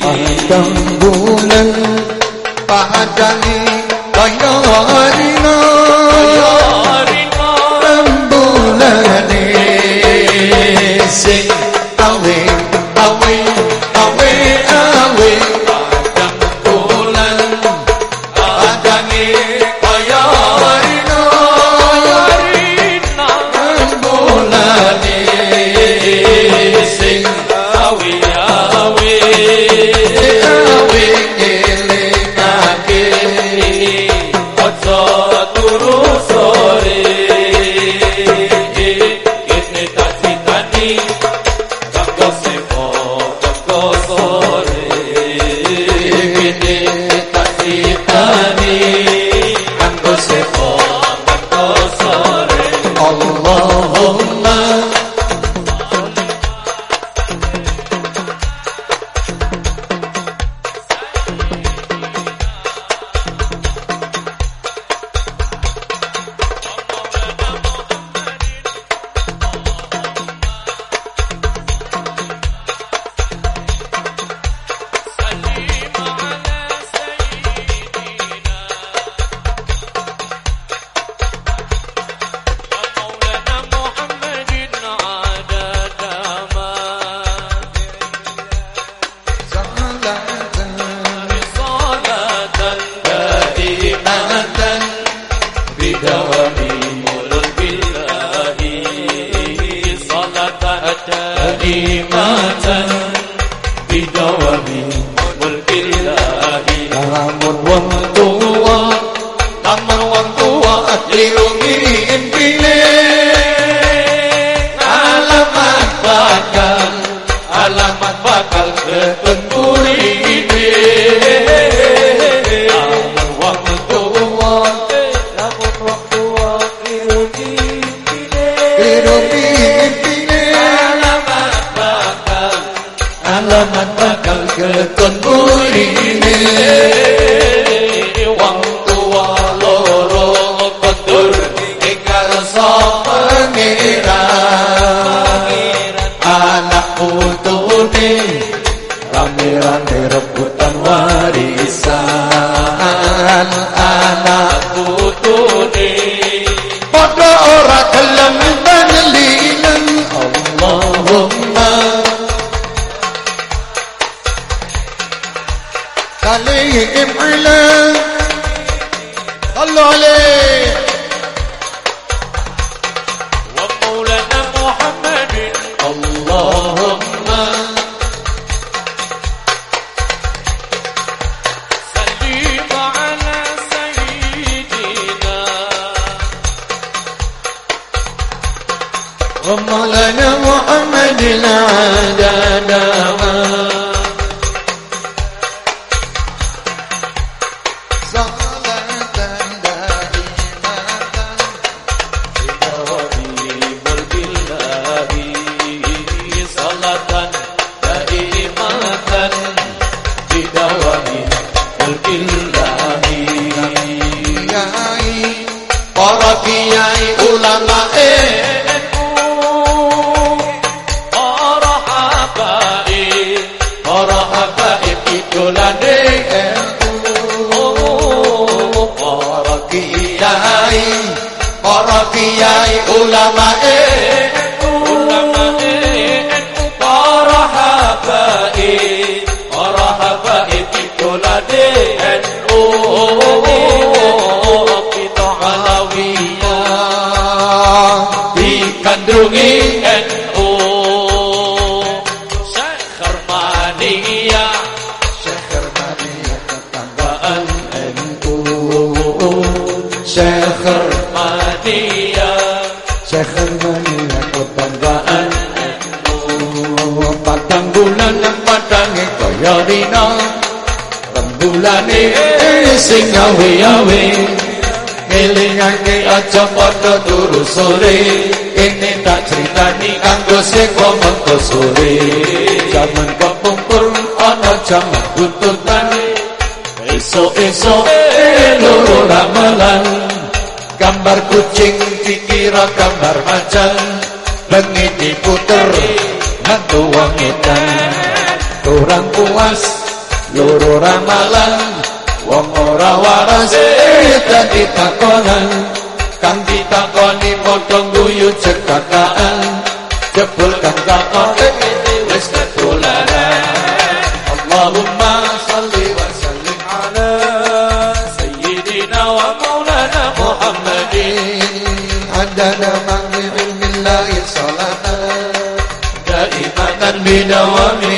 Padang bulan Padang Kaya você دائمة بدوام ملك الله. صلاة دائمة بدوام ملك الله. halini عليهم علم صلوا عليه. ومولانا محمد. اللهم سلم على سيدنا. ومولانا محمد عددنا Zaman kiai ulama ulama NU, para habaib, para habaib idolane NU. Kita alawiyah dikandungi NU. Syekh Hermaniyah Syekh Hermania Baan NU Syekh Hermaniyah dina Rembulane sing gawe-gawe. Ngelingake aja padha turu sore. Ini tak ceritani kanggo seko mengko sore. Jaman kepungkur ana jaman buntutan Esok-esok loro ramalan Gambar kucing dikira gambar macan. Bengi diputer Hantu wong edan orang puas loro ramalan. Wong ora waras eh, dadi takonan. Kang ditakoni padha guyu cekakan jebul kang takon eh, wis ketularan. Allahumma salli wa sallim ala sayyidina wa maulana Muhammadin. Ada nama Bismillahirrahmanirrahim salatan da'ibatan bidawami